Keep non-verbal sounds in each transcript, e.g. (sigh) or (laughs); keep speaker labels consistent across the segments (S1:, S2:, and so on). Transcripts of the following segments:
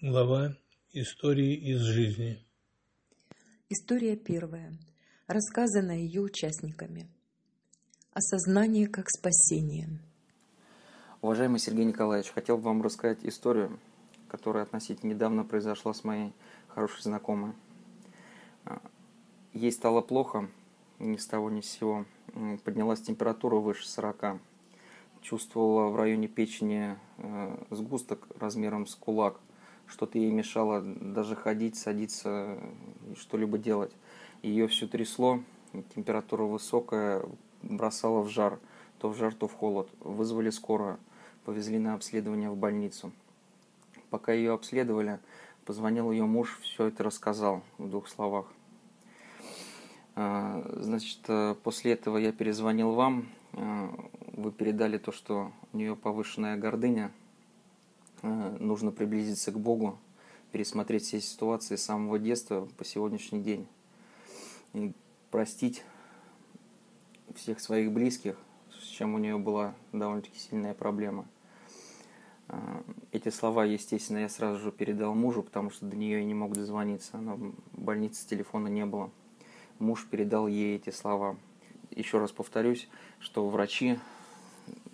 S1: Глава «Истории из жизни».
S2: История первая, рассказана ее участниками. Осознание как спасение.
S3: Уважаемый Сергей Николаевич, хотел бы вам рассказать историю, которая относительно недавно произошла с моей хорошей знакомой. А, ей стало плохо, ни с того ни с сего. Поднялась температура выше 40. Чувствовала в районе печени э, сгусток размером с кулак. Что-то ей мешало даже ходить, садиться что-либо делать. Ее все трясло, температура высокая, бросала в жар. То в жар, то в холод. Вызвали скорую, повезли на обследование в больницу. Пока ее обследовали, позвонил ее муж, все это рассказал в двух словах. А, значит, э, после этого я перезвонил вам, э, вы передали то, что у нее повышенная гордыня, нужно приблизиться к Богу, пересмотреть все ситуации с самого детства по сегодняшний день, и простить всех своих близких, с чем у нее была довольно-таки сильная проблема – а, эти слова, естественно, я сразу же передал мужу, потому что до нее я не мог дозвониться. Она в больнице телефона не было. Муж передал ей эти слова. Еще раз повторюсь, что врачи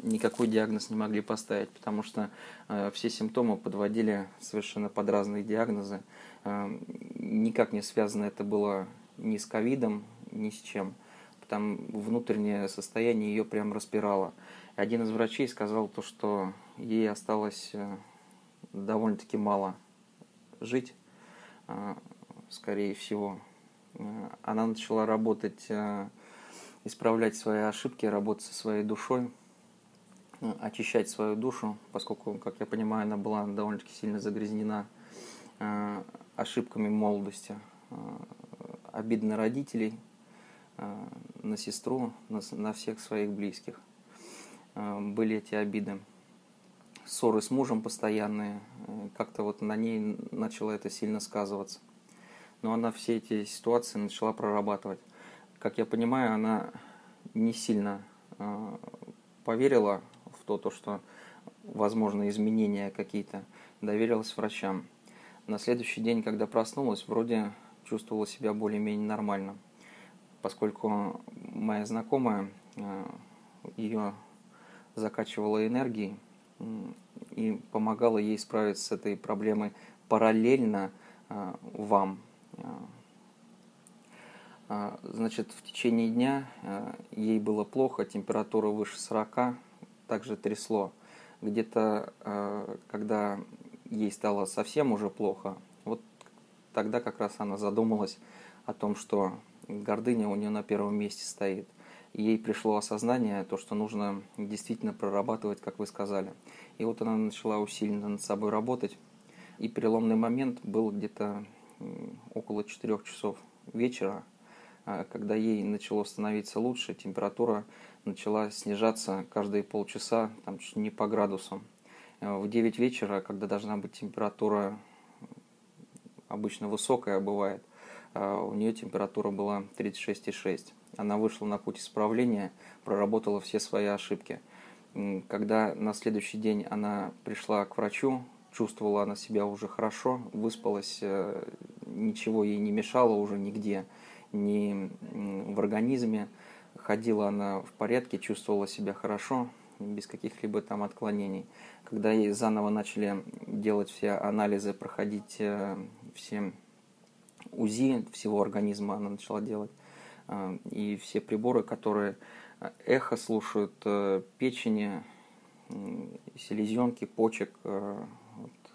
S3: никакой диагноз не могли поставить, потому что э, все симптомы подводили совершенно под разные диагнозы. Э, никак не связано это было ни с ковидом, ни с чем. Там внутреннее состояние ее прям распирало. Один из врачей сказал то, что ей осталось э, довольно-таки мало жить, скорее всего. Она начала работать, исправлять свои ошибки, работать со своей душой, очищать свою душу, поскольку, как я понимаю, она была довольно-таки сильно загрязнена ошибками молодости, обид на родителей, на сестру, на всех своих близких – Э, были эти обиды. Ссоры с мужем постоянные, э, как-то вот на ней начало это сильно сказываться. Но она все эти ситуации начала прорабатывать. Как я понимаю, она не сильно э, поверила то, то что возможно изменения какие-то, доверилась врачам. На следующий день, когда проснулась, вроде чувствовала себя более-менее нормально, поскольку моя знакомая, ее закачивала энергией и помогала ей справиться с этой проблемой параллельно а, вам. А, значит, в течение дня ей было плохо, температура выше 40, также трясло. Где-то, когда ей стало совсем уже плохо, вот тогда как раз она задумалась о том, что гордыня у нее на первом месте стоит – ей пришло осознание, то, что нужно действительно прорабатывать, как вы сказали. И вот она начала усиленно над собой работать. И переломный момент был где-то около 4 часов вечера, а, когда ей начало становиться лучше, температура начала снижаться каждые полчаса, там чуть не по градусам. А, в 9 вечера, когда должна быть температура обычно высокая бывает, а, у нее температура была 36,6. Она вышла на путь исправления, проработала все свои ошибки. Когда на следующий день она пришла к врачу, чувствовала она себя уже хорошо, выспалась, э, ничего ей не мешало уже нигде, ни в организме. Ходила она в порядке, чувствовала себя хорошо, без каких-либо там отклонений. Когда ей заново начали делать все анализы, проходить э, все УЗИ всего организма она начала делать, а, и все приборы, которые а, эхо слушают, э, печени, селезенки, почек э,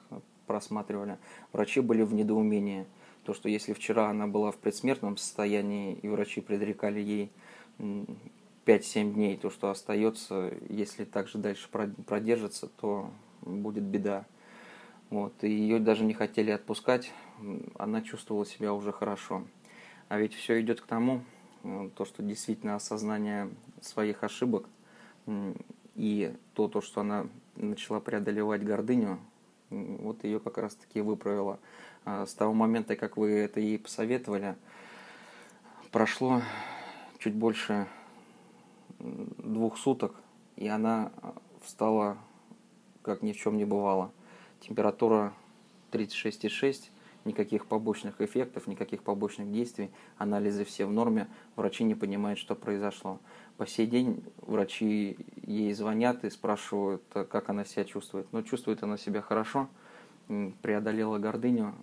S3: вот, просматривали. Врачи были в недоумении. То, что если вчера она была в предсмертном состоянии, и врачи предрекали ей 5-7 дней, то, что остается, если так же дальше продержится, то будет беда. Вот, и ее даже не хотели отпускать, она чувствовала себя уже хорошо. А ведь все идет к тому, Э, то, что действительно осознание своих ошибок и то, то, что она начала преодолевать гордыню, вот ее как раз-таки выправила. С того момента, как вы это ей посоветовали, прошло чуть больше двух суток, и она встала, как ни в чем не бывало. Температура 36,6, никаких побочных эффектов, никаких побочных действий, анализы все в норме, врачи не понимают, что произошло. По сей день врачи ей звонят и спрашивают, как она себя чувствует. Но чувствует она себя хорошо, преодолела гордыню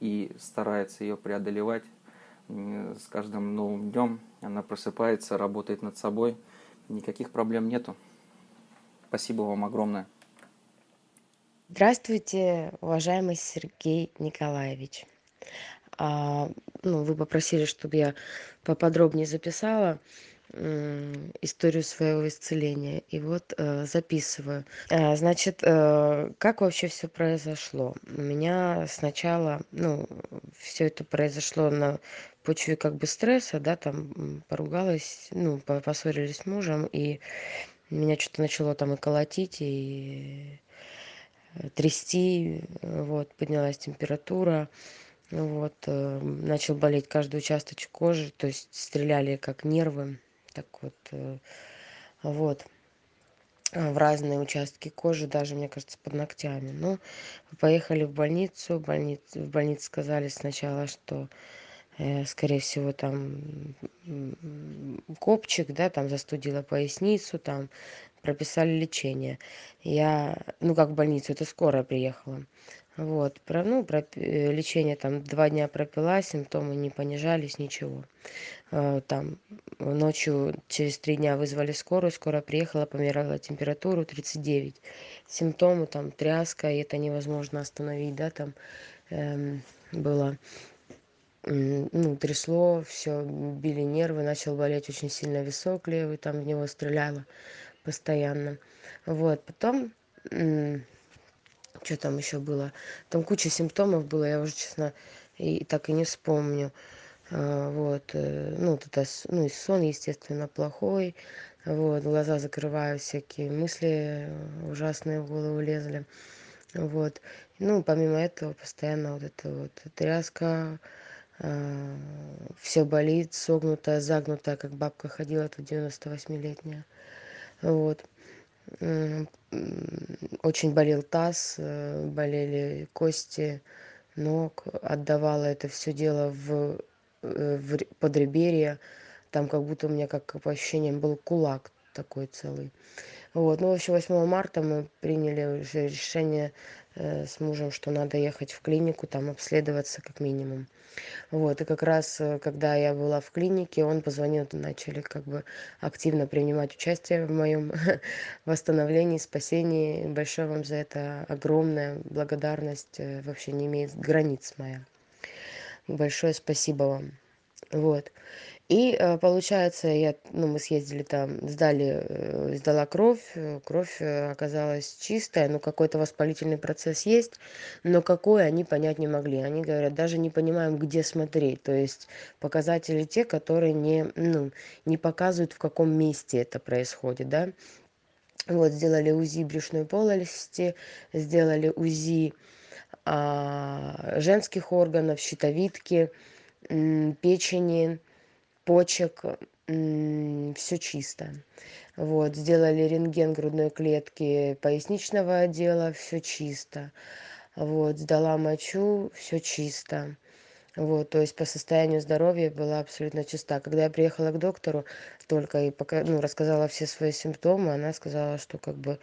S3: и старается ее преодолевать. С каждым новым днем она просыпается, работает над собой. Никаких проблем нету. Спасибо вам огромное.
S4: Здравствуйте, уважаемый Сергей Николаевич. А, ну, вы попросили, чтобы я поподробнее записала историю своего исцеления. И вот э, записываю. А, значит, э, как вообще все произошло? У меня сначала, ну, все это произошло на почве как бы стресса, да, там поругалась, ну, поссорились с мужем, и меня что-то начало там и колотить, и трясти, вот, поднялась температура, вот, э, начал болеть каждый участочек кожи, то есть стреляли как нервы, так вот, э, вот, в разные участки кожи, даже, мне кажется, под ногтями. Ну, поехали в больницу, в больнице, в больнице сказали сначала, что э, скорее всего там копчик да там застудила поясницу там прописали лечение. Я ну как в больницу это скорая приехала. Вот про ну про э, лечение там два дня пропила симптомы не понижались ничего. э, там ночью через три дня вызвали скорую скорая приехала померила температуру тридцать девять. Симптомы там тряска и это невозможно остановить да там эм, было ну трясло все били нервы начал болеть очень сильно висок левый там в него стреляло постоянно. Вот потом что там еще было? Там куча симптомов было я уже честно и так и не вспомню вот э, ну вот это ну и сон естественно плохой. Вот глаза закрываю всякие мысли ужасные в голову лезли. Вот. Ну помимо этого постоянно вот это вот тряска а, все болит согнутая загнутая как бабка ходила тут девяносто восьмилетняя. Вот. Очень болел таз э, болели кости ног отдавала это все дело э, в подреберье. Там как будто у меня как по ощущениям был кулак такой целый. Вот ну в общем восьмого марта мы приняли уже решение э, с мужем что надо ехать в клинику там обследоваться как минимум. Вот и как раз э, когда я была в клинике он позвонил начали как бы активно принимать участие в моем (laughs) восстановлении спасении. Большое вам за это огромная благодарность э, вообще не имеет границ моя большое спасибо вам. Вот. И э, получается я ну мы съездили там сдали э, сдала кровь э, кровь оказалась чистая но какой-то воспалительный процесс есть но какой они понять не могли. Они говорят даже не понимаем где смотреть то есть показатели те которые не ну не показывают в каком месте это происходит да. Вот сделали узи брюшной полости сделали узи женских органов щитовидки печени почек все чисто. Вот сделали рентген грудной клетки поясничного отдела все чисто. Вот сдала мочу все чисто. Вот то есть по состоянию здоровья была абсолютно чиста. Когда я приехала к доктору только и пока ну рассказала все свои симптомы она сказала что как бы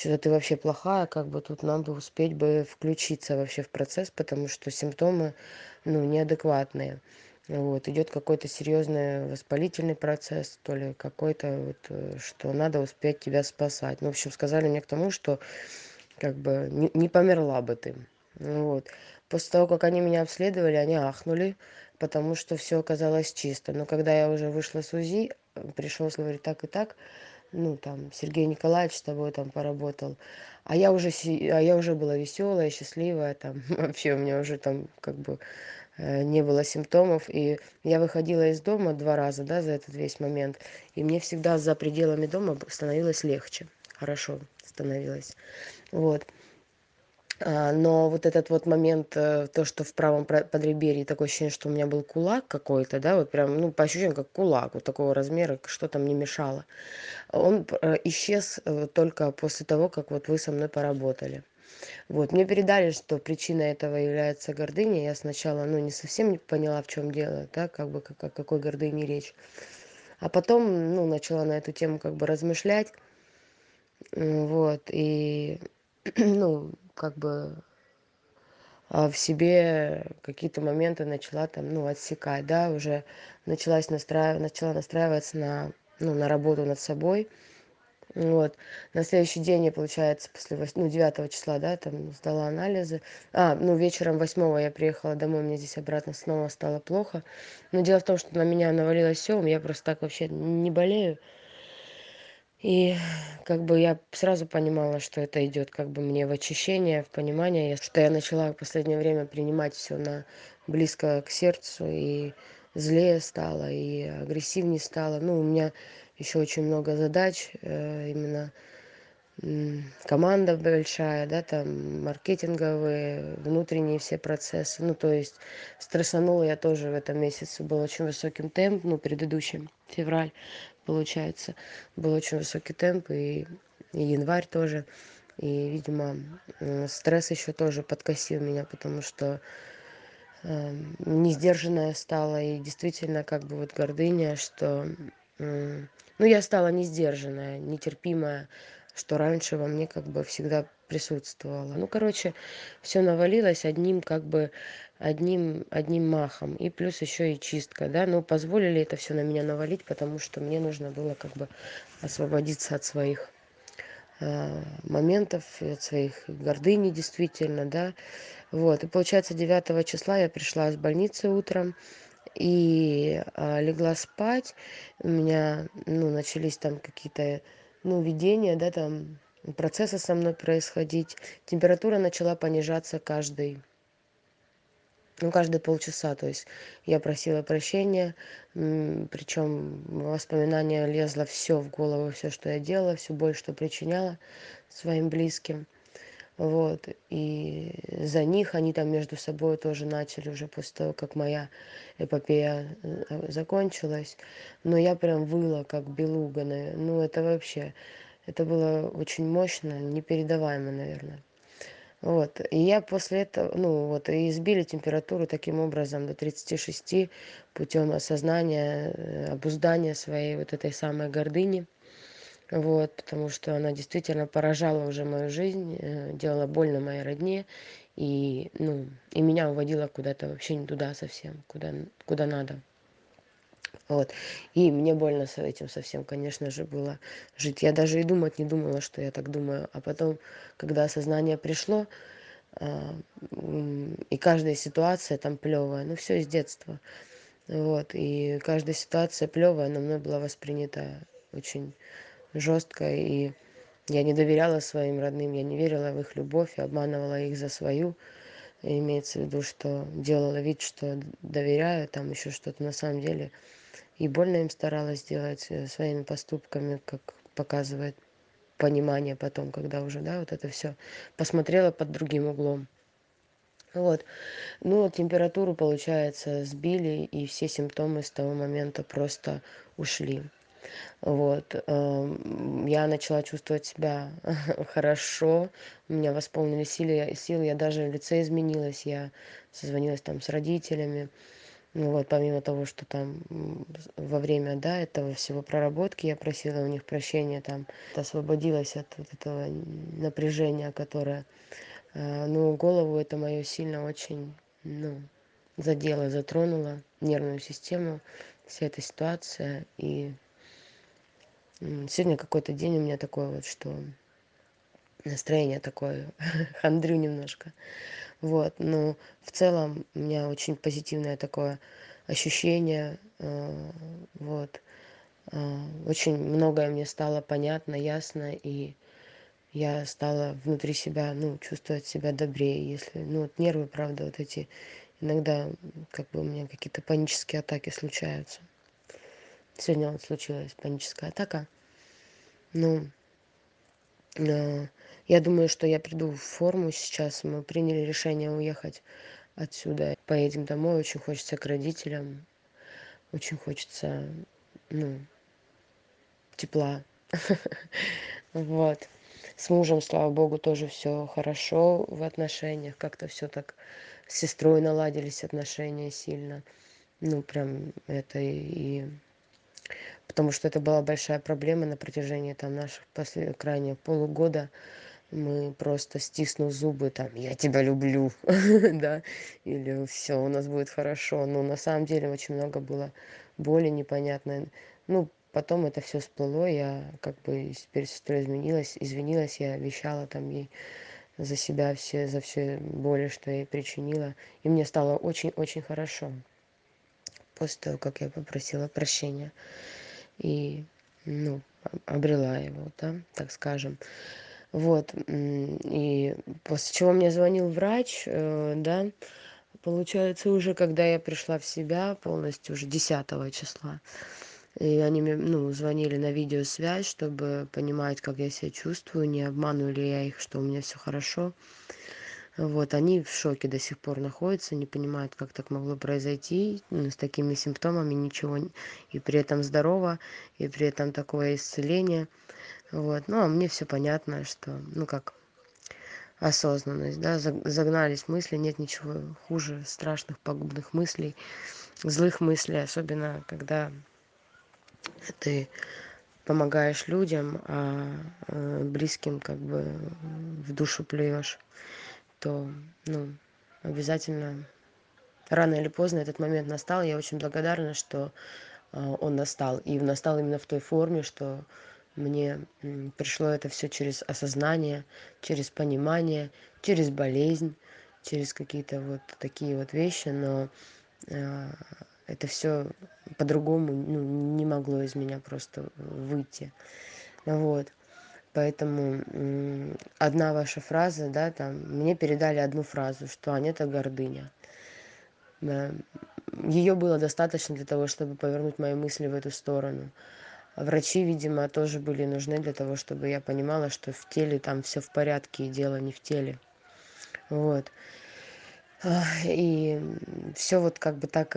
S4: что-то ты вообще плохая как бы тут нам бы успеть бы включиться вообще в процесс потому что симптомы ну неадекватные. Вот идет какой-то серьезный воспалительный процесс то ли какой-то вот э, что надо успеть тебя спасать. Ну в общем сказали мне к тому что как бы не не померла бы ты. Вот. После того как они меня обследовали они ахнули потому что все оказалось чисто. Но когда я уже вышла с узи пришлось говорить так и так ну там сергей николаевич с тобой там поработал. А я уже а я уже была веселая счастливая там (laughs) вообще у меня уже там как бы Э, не было симптомов. И я выходила из дома два раза да за этот весь момент. И мне всегда за пределами дома становилось легче. Хорошо становилось. Вот но вот этот вот момент э, то что в правом подреберье такое ощущение что у меня был кулак какой-то да вот прям ну по ощущениям как кулак вот такого размера что то мне мешало он э, исчез только после того как вот вы со мной поработали Вот, мне передали, что причиной этого является гордыня. Я сначала, ну, не совсем не поняла, в чем дело, да, как бы, как, о какой гордыне речь. А потом, ну, начала на эту тему как бы размышлять. Вот, и, (clears throat) ну, как бы а в себе какие-то моменты начала там, ну, отсекать, да, уже началась настраивать, начала настраиваться на, ну, на работу над собой. Вот. На следующий день я, получается, после ну, 9 числа, да, там сдала анализы. А, ну, вечером 8 я приехала домой, мне здесь обратно снова стало плохо. Но дело в том, что на меня навалилось все, я просто так вообще не болею. И как бы я сразу понимала, что это идет как бы мне в очищение, в понимание, что я начала в последнее время принимать все на близко к сердцу и злее стала, и агрессивнее стала. Ну, у меня еще очень много задач, э, именно команда большая, да, там маркетинговые, внутренние все процессы. Ну, то есть стрессанула я тоже в этом месяце, был очень высоким темп, ну, предыдущим, февраль получается. Был очень высокий темп, и, январь тоже. И, видимо, стресс еще тоже подкосил меня, потому что э, не сдержанная стала, и действительно, как бы вот гордыня, что... Ну, я стала не сдержанная, нетерпимая, что раньше во мне как бы всегда присутствовало. Ну, короче, все навалилось одним как бы одним одним махом. И плюс еще и чистка да. Но позволили это все на меня навалить потому что мне нужно было как бы освободиться от своих э, моментов от своих гордыни действительно да. Вот. И получается девятого числа я пришла из больницы утром и э, легла спать. У меня ну начались там какие-то ну видения да там процессы со мной происходить. Температура начала понижаться каждый ну каждые полчаса. То есть я просила прощения причем воспоминания лезло все в голову все что я делала все боль что причиняла своим близким. Вот. И за них они там между собой тоже начали уже после того как моя эпопея э, закончилась. Но я прям выла как белуга ну это вообще это было очень мощно непередаваемо наверное. Вот. И я после этого ну вот и избили температуру таким образом до тридцати шести путем осознания э, обуздания своей вот этой самой гордыни. Вот потому что она действительно поражала уже мою жизнь э, делала больно моей родне и ну и меня уводила куда-то вообще не туда совсем куда куда надо вот. И мне больно с этим совсем конечно же было жить. Я даже и думать не думала что я так думаю. А потом когда осознание пришло а, и каждая ситуация там плевая ну все из детства. Вот и каждая ситуация плевая но мной была воспринята очень жестко и я не доверяла своим родным я не верила в их любовь и обманывала их за свою. Имеется в виду что делала вид что доверяю там еще что-то. На самом деле и больно им старалась сделать э, своими поступками как показывает понимание потом когда уже да вот это все посмотрела под другим углом. Вот. Ну температуру получается сбили и все симптомы с того момента просто ушли. Вот. Я начала чувствовать себя (laughs) хорошо у меня восполнились силы силы я даже в лице изменилась я созвонилась там с родителями ну вот помимо того что там во время да этого всего проработки я просила у них прощения там освободилась от вот этого напряжения которое э, ну голову это мою сильно очень ну задела затронула нервную систему вся эта ситуация. И сегодня какой-то день у меня такой вот что настроение такое (laughs) хандрю немножко вот ну в целом у меня очень позитивное такое ощущение э, вот. Э, очень многое мне стало понятно ясно и я стала внутри себя ну чувствовать себя добрее если ну вот нервы правда вот эти иногда как бы у меня какие-то панические атаки случаются. Сегодня вот случилась паническая атака. Ну э, я думаю что я приду в форму сейчас. Мы приняли решение уехать отсюда. Поедем домой. Очень хочется к родителям. Очень хочется ну тепла. (laughs) Вот. С мужем, слава богу, тоже все хорошо в отношениях. Как-то все так с сестрой наладились отношения сильно. Ну, прям это и... Потому что это была большая проблема на протяжении там наших послед... крайних полугода мы просто стиснув зубы там я тебя люблю (laughs) да или все у нас будет хорошо но на самом деле очень много было боли непонятной. Ну потом это все всплыло я как бы перед сестрой изменилась извинилась я обещала там ей за себя все за все боли что я ей причинила и мне стало очень очень хорошо. После того как я попросила прощения и ну обрела его да так скажем вот и после чего мне звонил врач да. Получается уже когда я пришла в себя полностью уже десятого числа и они мне ну звонили на видеосвязь чтобы понимать как я себя чувствую не обманываю ли я их что у меня все хорошо. Вот они в шоке до сих пор находятся не понимают как так могло произойти ну с такими симптомами ничего и при этом здорово и при этом такое исцеление вот. Ну а мне все понятно что ну как осознанность да загнались мысли нет ничего хуже страшных пагубных мыслей злых мыслей особенно когда ты помогаешь людям а близким как бы в душу плюешь то ну обязательно рано или поздно этот момент настал. Я очень благодарна что он настал. И настал именно в той форме что мне пришло это все через осознание через понимание через болезнь через какие-то вот такие вот вещи но это все по-другому ну не могло из меня просто выйти. Вот. Поэтому одна ваша фраза да там мне передали одну фразу что аня это гордыня её было достаточно для того чтобы повернуть мои мысли в эту сторону врачи видимо тоже были нужны для того чтобы я понимала что в теле там все в порядке и дело не в теле. Вот. И все вот как бы так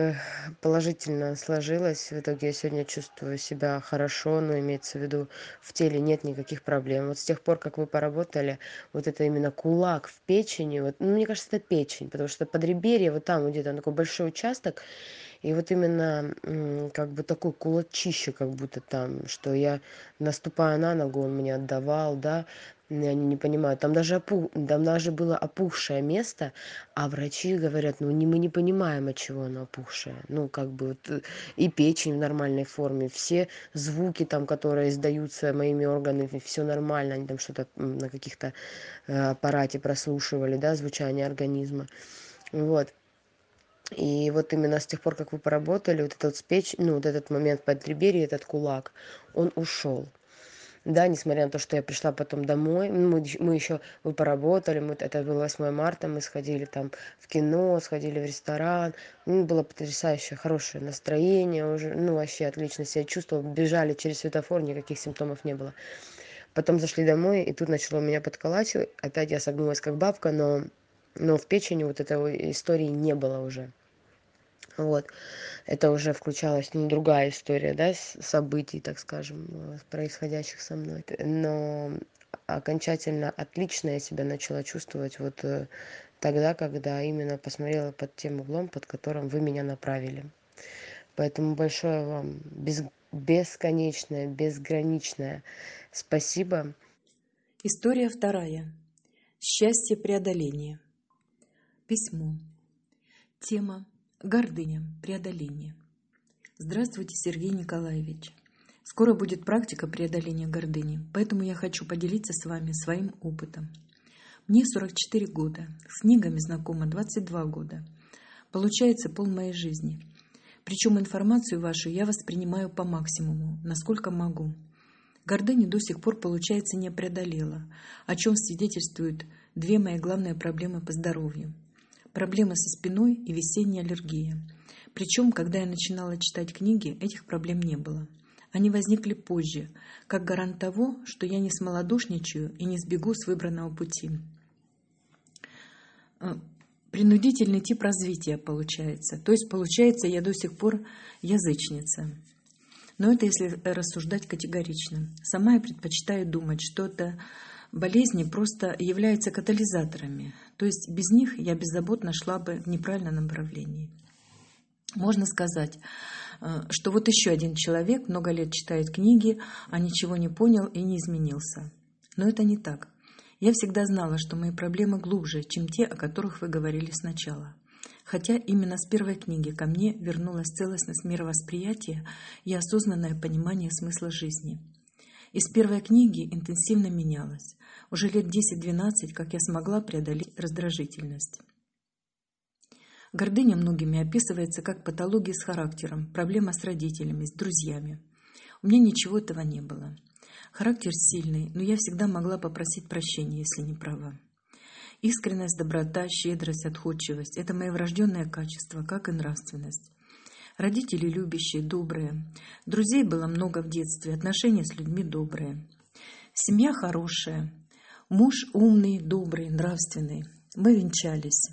S4: положительно сложилось. В итоге я сегодня чувствую себя хорошо но имеется в виду в теле нет никаких проблем. Вот с тех пор как вы поработали вот это именно кулак в печени вот ну мне кажется это печень потому что подреберье вот там где-то такой большой участок и вот именно как бы такой кулачище как будто там что я наступая на ногу он мне отдавал да они не понимают. Там даже опух там даже было опухшее место а врачи говорят ну не мы не понимаем от чего оно опухшее. Ну как бы вот и печень в нормальной форме все звуки там которые издаются моими органами все нормально. Они там что-то на каких-то аппарате прослушивали да звучание организма. Вот и вот именно с тех пор как вы поработали вот этот спеч ну вот этот момент подреберья этот кулак он ушел. Да несмотря на то что я пришла потом домой мы мы ещё вы поработали мы это было 8 марта мы сходили там в кино сходили в ресторан. Ну было потрясающе хорошее настроение уже ну вообще отлично себя чувствовала бежали через светофор никаких симптомов не было. Потом зашли домой и тут начало меня подколачивать. Опять я согнулась как бабка но но в печени вот этой истории не было уже. Вот. Это уже включалась не другая история да событий так скажем происходящих со мной. Но окончательно отлично я себя начала чувствовать вот тогда когда именно посмотрела под тем углом под которым вы меня направили. Поэтому большое вам без бесконечное безграничное спасибо.
S2: История вторая. Счастье преодоления Письмо. Тема «Гордыня. Преодоление». Здравствуйте, Сергей Николаевич. Скоро будет практика преодоления гордыни, поэтому я хочу поделиться с вами своим опытом. Мне 44 года, с книгами знакома 22 года. Получается пол моей жизни. Причем информацию вашу я воспринимаю по максимуму, насколько могу. Гордыни до сих пор, получается, не преодолела, о чем свидетельствуют две мои главные проблемы по здоровью – проблемы со спиной и весенняя аллергия. Причем, когда я начинала читать книги, этих проблем не было. Они возникли позже, как гарант того, что я не смолодушничаю и не сбегу с выбранного пути. Э, принудительный тип развития получается. То есть, получается, я до сих пор язычница. Но это если рассуждать категорично. Сама я предпочитаю думать, что это болезни просто являются катализаторами, то есть без них я беззаботно шла бы в неправильном направлении. Можно сказать, э, что вот еще один человек много лет читает книги, а ничего не понял и не изменился. Но это не так. Я всегда знала, что мои проблемы глубже, чем те, о которых вы говорили сначала. Хотя именно с первой книги ко мне вернулась целостность мировосприятия и осознанное понимание смысла жизни. Из первой книги интенсивно менялось. Уже лет 10-12, как я смогла преодолеть раздражительность. Гордыня многими описывается как патология с характером, проблема с родителями, с друзьями. У меня ничего этого не было. Характер сильный, но я всегда могла попросить прощения, если не права. Искренность, доброта, щедрость, отходчивость – это мои врожденные качества, как и нравственность. Родители любящие, добрые. Друзей было много в детстве, отношения с людьми добрые. Семья хорошая. Муж умный, добрый, нравственный. Мы венчались.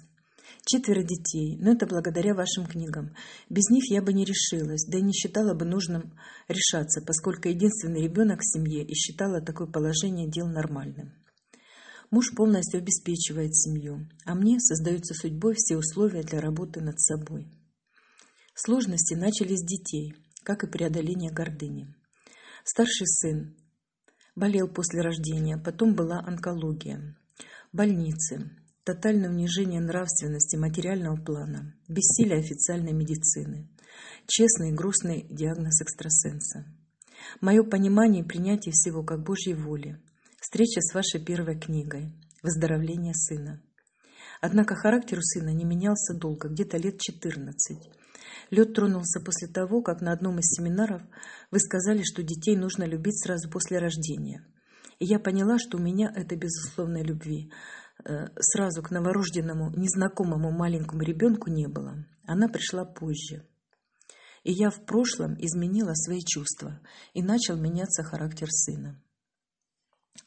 S2: Четверо детей, но это благодаря вашим книгам. Без них я бы не решилась, да и не считала бы нужным решаться, поскольку единственный ребенок в семье и считала такое положение дел нормальным. Муж полностью обеспечивает семью, а мне создаются судьбой все условия для работы над собой. Сложности начались с детей, как и преодоление гордыни. Старший сын болел после рождения, потом была онкология, больницы, тотальное унижение нравственности материального плана, бессилие официальной медицины, честный и грустный диагноз экстрасенса. Мое понимание и принятие всего как Божьей воли, встреча с вашей первой книгой, выздоровление сына. Однако характер у сына не менялся долго, где-то лет 14. Лед тронулся после того, как на одном из семинаров вы сказали, что детей нужно любить сразу после рождения. И я поняла, что у меня это безусловной любви – Э, сразу к новорожденному, незнакомому маленькому ребенку не было. Она пришла позже. И я в прошлом изменила свои чувства, и начал меняться характер сына.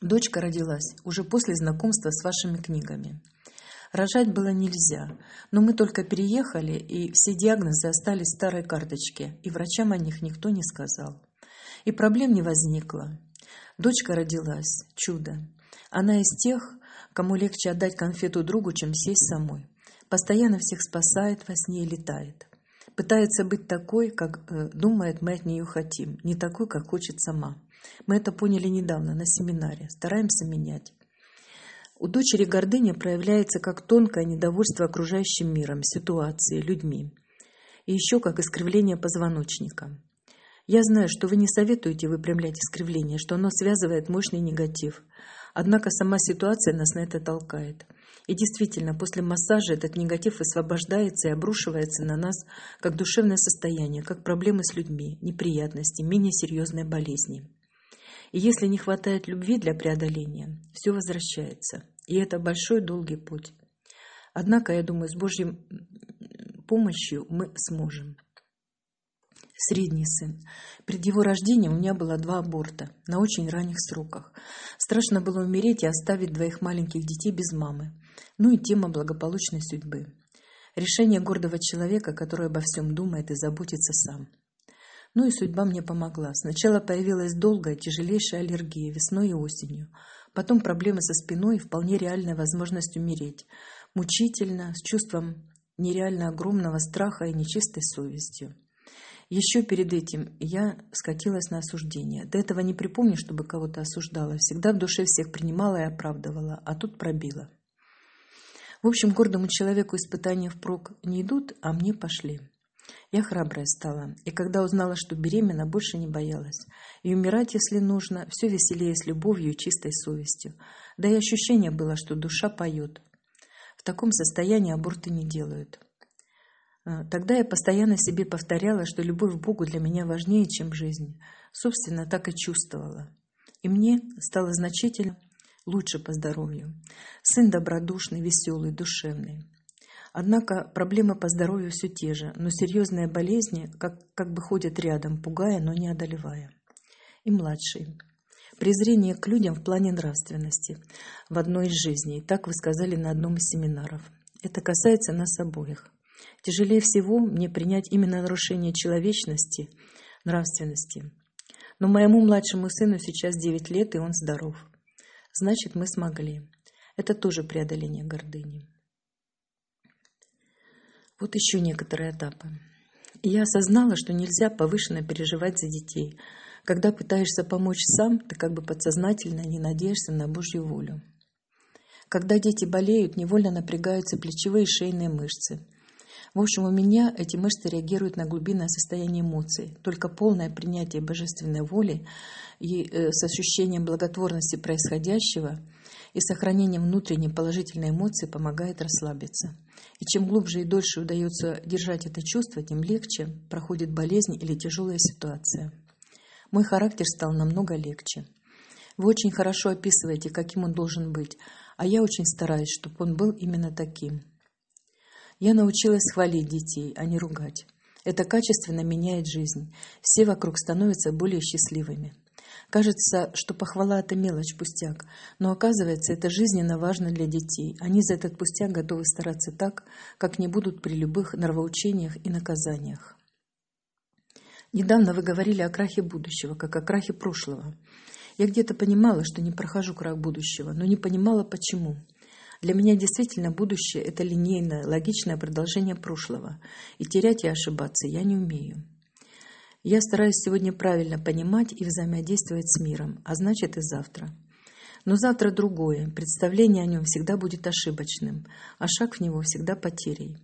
S2: Дочка родилась уже после знакомства с вашими книгами. Рожать было нельзя, но мы только переехали, и все диагнозы остались в старой карточке, и врачам о них никто не сказал. И проблем не возникло. Дочка родилась, чудо. Она из тех, кому легче отдать конфету другу, чем сесть самой. Постоянно всех спасает, во сне и летает. Пытается быть такой, как э, думает, мы от нее хотим, не такой, как хочет сама. Мы это поняли недавно на семинаре, стараемся менять. У дочери гордыня проявляется как тонкое недовольство окружающим миром, ситуацией, людьми. И еще как искривление позвоночника. Я знаю, что вы не советуете выпрямлять искривление, что оно связывает мощный негатив. Однако сама ситуация нас на это толкает. И действительно, после массажа этот негатив высвобождается и обрушивается на нас как душевное состояние, как проблемы с людьми, неприятности, менее серьезные болезни. Если не хватает любви для преодоления, все возвращается. И это большой долгий путь. Однако, я думаю, с Божьей помощью мы сможем средний сын. Перед его рождением у меня было два аборта на очень ранних сроках. Страшно было умереть и оставить двоих маленьких детей без мамы. Ну и тема благополучной судьбы. Решение гордого человека, который обо всем думает и заботится сам. Ну и судьба мне помогла. Сначала появилась долгая, тяжелейшая аллергия весной и осенью. Потом проблемы со спиной и вполне реальная возможность умереть. Мучительно, с чувством нереально огромного страха и нечистой совестью. Еще перед этим я скатилась на осуждение. До этого не припомню, чтобы кого-то осуждала. Всегда в душе всех принимала и оправдывала, а тут пробила. В общем, гордому человеку испытания впрок не идут, а мне пошли. Я храбрая стала, и когда узнала, что беременна, больше не боялась. И умирать, если нужно, все веселее с любовью и чистой совестью. Да и ощущение было, что душа поет. В таком состоянии аборты не делают. А, тогда я постоянно себе повторяла, что любовь к Богу для меня важнее, чем жизнь. Собственно, так и чувствовала. И мне стало значительно лучше по здоровью. Сын добродушный, веселый, душевный. Однако проблемы по здоровью все те же, но серьезные болезни как, как бы ходят рядом, пугая, но не одолевая. И младший. Презрение к людям в плане нравственности в одной из жизней. Так вы сказали на одном из семинаров. Это касается нас обоих. Тяжелее всего мне принять именно нарушение человечности, нравственности. Но моему младшему сыну сейчас 9 лет, и он здоров. Значит, мы смогли. Это тоже преодоление гордыни. Вот еще некоторые этапы. Я осознала, что нельзя повышенно переживать за детей. Когда пытаешься помочь сам, ты как бы подсознательно не надеешься на Божью волю. Когда дети болеют, невольно напрягаются плечевые и шейные мышцы. В общем, у меня эти мышцы реагируют на глубинное состояние эмоций. Только полное принятие божественной воли и э, с ощущением благотворности происходящего и сохранением внутренней положительной эмоции помогает расслабиться. И чем глубже и дольше удается держать это чувство, тем легче проходит болезнь или тяжелая ситуация. Мой характер стал намного легче. Вы очень хорошо описываете, каким он должен быть, а я очень стараюсь, чтобы он был именно таким. Я научилась хвалить детей, а не ругать. Это качественно меняет жизнь. Все вокруг становятся более счастливыми. Кажется, что похвала – это мелочь, пустяк, но оказывается, это жизненно важно для детей. Они за этот пустяк готовы стараться так, как не будут при любых нравоучениях и наказаниях. Недавно вы говорили о крахе будущего, как о крахе прошлого. Я где-то понимала, что не прохожу крах будущего, но не понимала, почему. Для меня действительно будущее – это линейное, логичное продолжение прошлого, и терять и ошибаться я не умею. Я стараюсь сегодня правильно понимать и взаимодействовать с миром, а значит и завтра. Но завтра другое, представление о нем всегда будет ошибочным, а шаг в него всегда потерей.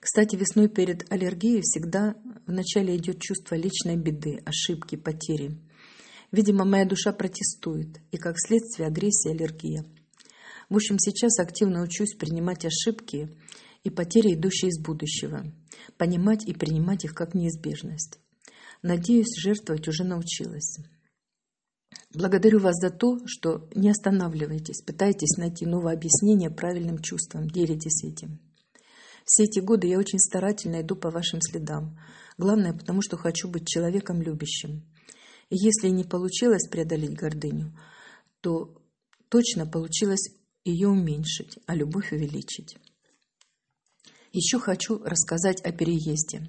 S2: Кстати, весной перед аллергией всегда вначале идет чувство личной беды, ошибки, потери. Видимо, моя душа протестует, и как следствие агрессия, аллергия – в общем, сейчас активно учусь принимать ошибки и потери, идущие из будущего, понимать и принимать их как неизбежность. Надеюсь, жертвовать уже научилась. Благодарю вас за то, что не останавливаетесь, пытаетесь найти новое объяснение правильным чувствам, делитесь этим. Все эти годы я очень старательно иду по вашим следам. Главное, потому что хочу быть человеком любящим. И если не получилось преодолеть гордыню, то точно получилось ее уменьшить, а любовь увеличить. Еще хочу рассказать о переезде.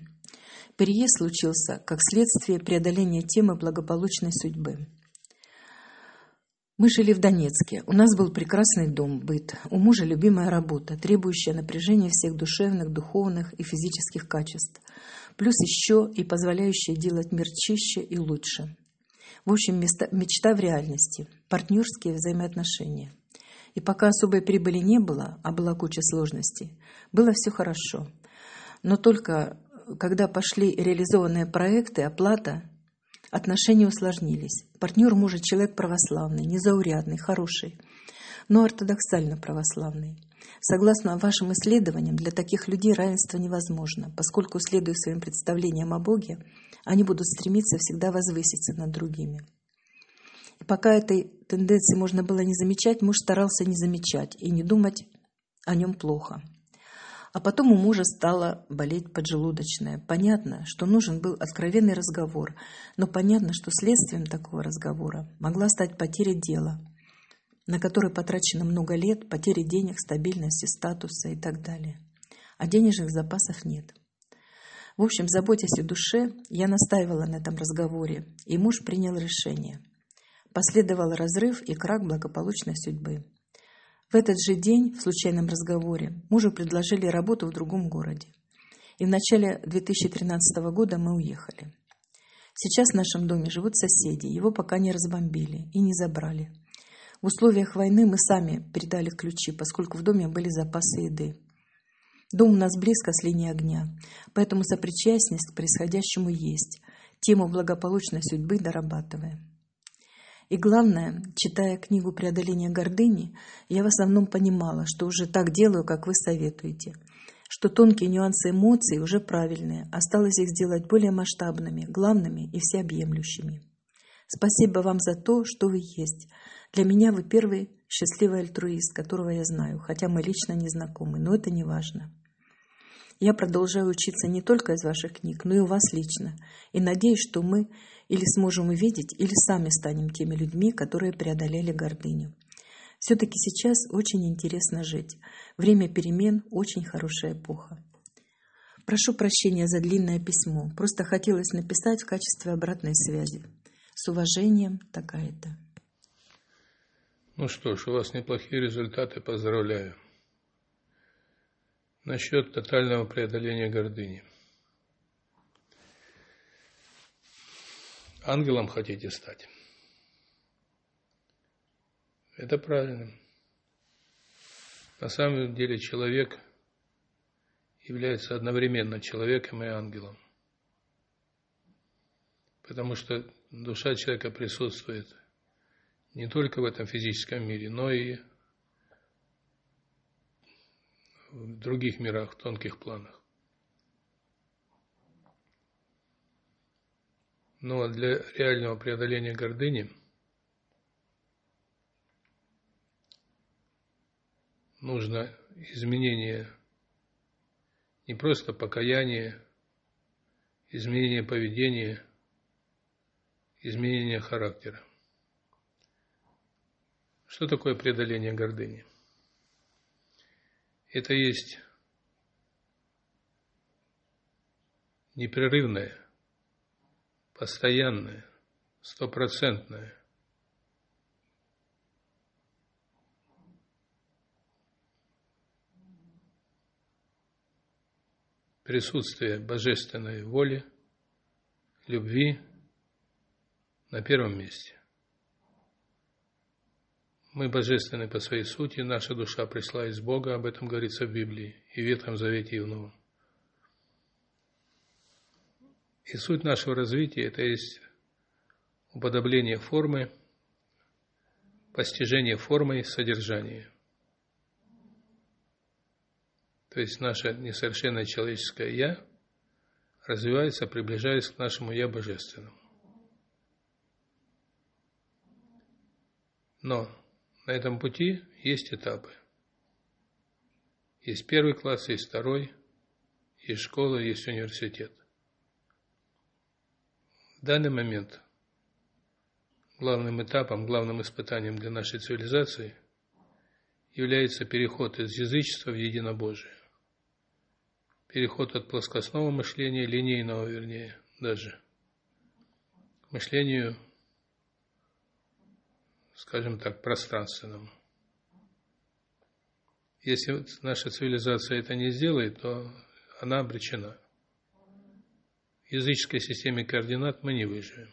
S2: Переезд случился как следствие преодоления темы благополучной судьбы. Мы жили в Донецке. У нас был прекрасный дом, быт. У мужа любимая работа, требующая напряжения всех душевных, духовных и физических качеств. Плюс еще и позволяющая делать мир чище и лучше. В общем, мечта в реальности. Партнерские взаимоотношения – и пока особой прибыли не было, а была куча сложностей, было все хорошо. Но только когда пошли реализованные проекты, оплата, отношения усложнились. Партнер мужа человек православный, незаурядный, хороший, но ортодоксально православный. Согласно вашим исследованиям, для таких людей равенство невозможно, поскольку, следуя своим представлениям о Боге, они будут стремиться всегда возвыситься над другими. И пока этой тенденции можно было не замечать, муж старался не замечать и не думать о нем плохо. А потом у мужа стала болеть поджелудочная. Понятно, что нужен был откровенный разговор, но понятно, что следствием такого разговора могла стать потеря дела, на которое потрачено много лет, потеря денег, стабильности, статуса и так далее. А денежных запасов нет. В общем, заботясь о душе, я настаивала на этом разговоре, и муж принял решение – Последовал разрыв и крах благополучной судьбы. В этот же день, в случайном разговоре, мужу предложили работу в другом городе. И в начале 2013 года мы уехали. Сейчас в нашем доме живут соседи, его пока не разбомбили и не забрали. В условиях войны мы сами передали ключи, поскольку в доме были запасы еды. Дом у нас близко с линии огня, поэтому сопричастность к происходящему есть. Тему благополучной судьбы дорабатываем. И главное, читая книгу «Преодоление гордыни», я в основном понимала, что уже так делаю, как вы советуете, что тонкие нюансы эмоций уже правильные, осталось их сделать более масштабными, главными и всеобъемлющими. Спасибо вам за то, что вы есть. Для меня вы первый счастливый альтруист, которого я знаю, хотя мы лично не знакомы, но это не важно. Я продолжаю учиться не только из ваших книг, но и у вас лично, и надеюсь, что мы или сможем увидеть, или сами станем теми людьми, которые преодолели гордыню. Все-таки сейчас очень интересно жить. Время перемен – очень хорошая эпоха. Прошу прощения за длинное письмо. Просто хотелось написать в качестве обратной связи. С уважением, такая-то.
S1: Ну что ж, у вас неплохие результаты, поздравляю. Насчет тотального преодоления гордыни. Ангелом хотите стать? Это правильно. На самом деле человек является одновременно человеком и ангелом. Потому что душа человека присутствует не только в этом физическом мире, но и в других мирах, в тонких планах. Но для реального преодоления гордыни нужно изменение не просто покаяние, изменение поведения, изменение характера. Что такое преодоление гордыни? Это есть непрерывное, постоянное, стопроцентное присутствие божественной воли, любви на первом месте. Мы божественны по своей сути, наша душа пришла из Бога, об этом говорится в Библии и в Ветхом Завете и в Новом. И суть нашего развития – это есть уподобление формы, постижение формы и содержания – то есть наше несовершенное человеческое «я» развивается, приближаясь к нашему «я» божественному. Но на этом пути есть этапы. Есть первый класс, есть второй, есть школа, есть университет. В данный момент главным этапом, главным испытанием для нашей цивилизации является переход из язычества в единобожие переход от плоскостного мышления, линейного вернее, даже, к мышлению, скажем так, пространственному. Если наша цивилизация это не сделает, то она обречена. Языческой системе координат мы не выживем.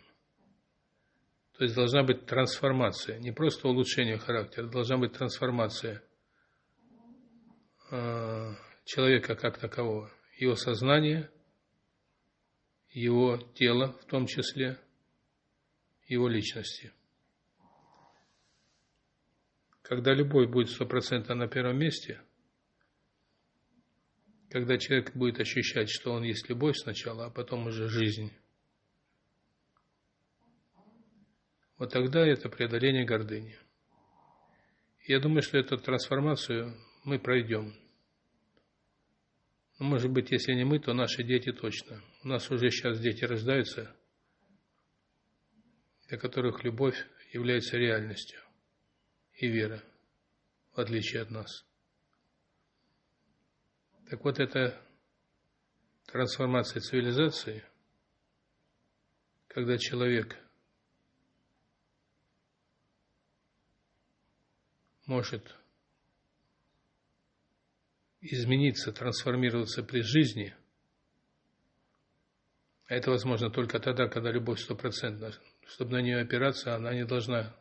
S1: То есть должна быть трансформация, не просто улучшение характера, должна быть трансформация а, человека как такового, его сознание, его тело в том числе, его личности. Когда любовь будет стопроцентно на первом месте, когда человек будет ощущать, что он есть любовь сначала, а потом уже жизнь, вот тогда это преодоление гордыни. Я думаю, что эту трансформацию мы пройдем ну, может быть, если не мы, то наши дети точно. У нас уже сейчас дети рождаются, для которых любовь является реальностью и вера, в отличие от нас. Так вот, это трансформация цивилизации, когда человек может измениться, трансформироваться при жизни, это возможно только тогда, когда любовь стопроцентна. Чтобы на нее опираться, она не должна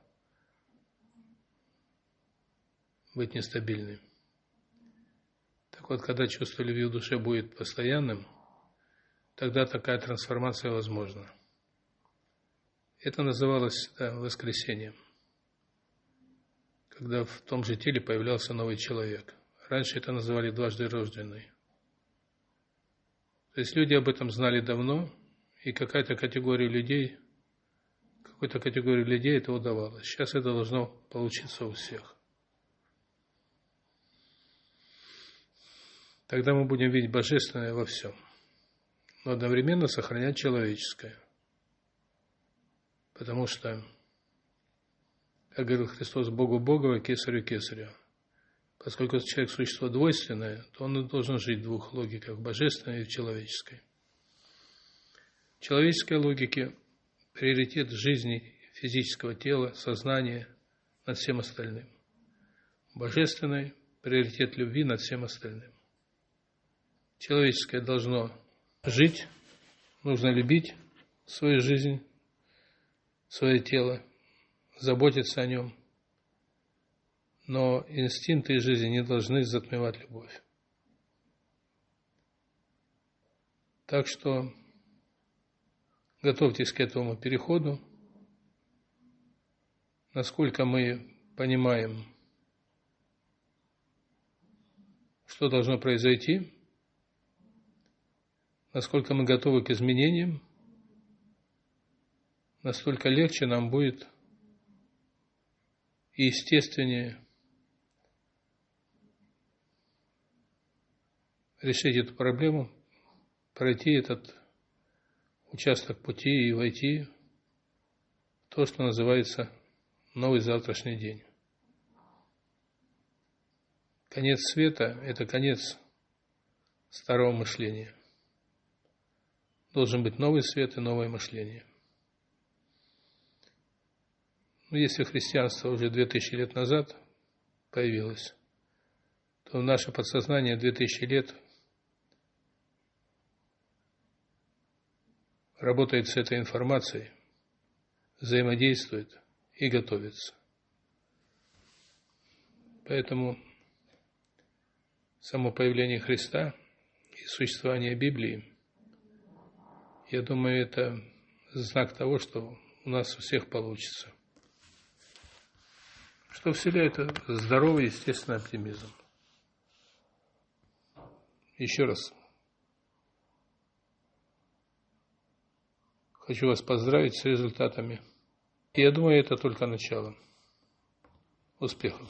S1: быть нестабильной. Так вот, когда чувство любви в душе будет постоянным, тогда такая трансформация возможна. Это называлось да, воскресением, когда в том же теле появлялся новый человек – Раньше это называли дважды рожденный. То есть люди об этом знали давно, и какая-то категория людей, какой-то категории людей это удавалось. Сейчас это должно получиться у всех. Тогда мы будем видеть божественное во всем, но одновременно сохранять человеческое. Потому что, как говорил Христос, Богу Богу, а кесарю кесарю. Поскольку человек существо двойственное, то он должен жить в двух логиках, в божественной и в человеческой. В человеческой логике приоритет жизни физического тела, сознания, над всем остальным. Божественный приоритет любви над всем остальным. Человеческое должно жить, нужно любить свою жизнь, свое тело, заботиться о нем. Но инстинкты жизни не должны затмевать любовь. Так что готовьтесь к этому переходу. Насколько мы понимаем, что должно произойти, насколько мы готовы к изменениям, настолько легче нам будет и естественнее решить эту проблему, пройти этот участок пути и войти в то, что называется новый завтрашний день. Конец света – это конец старого мышления. Должен быть новый свет и новое мышление. Но если христианство уже 2000 лет назад появилось, то наше подсознание 2000 лет работает с этой информацией, взаимодействует и готовится. Поэтому само появление Христа и существование Библии, я думаю, это знак того, что у нас у всех получится. Что вселяет здоровый, естественный оптимизм. Еще раз Хочу вас поздравить с результатами. Я думаю, это только начало. Успехов!